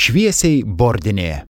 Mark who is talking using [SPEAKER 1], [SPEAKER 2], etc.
[SPEAKER 1] šviesiai bordinė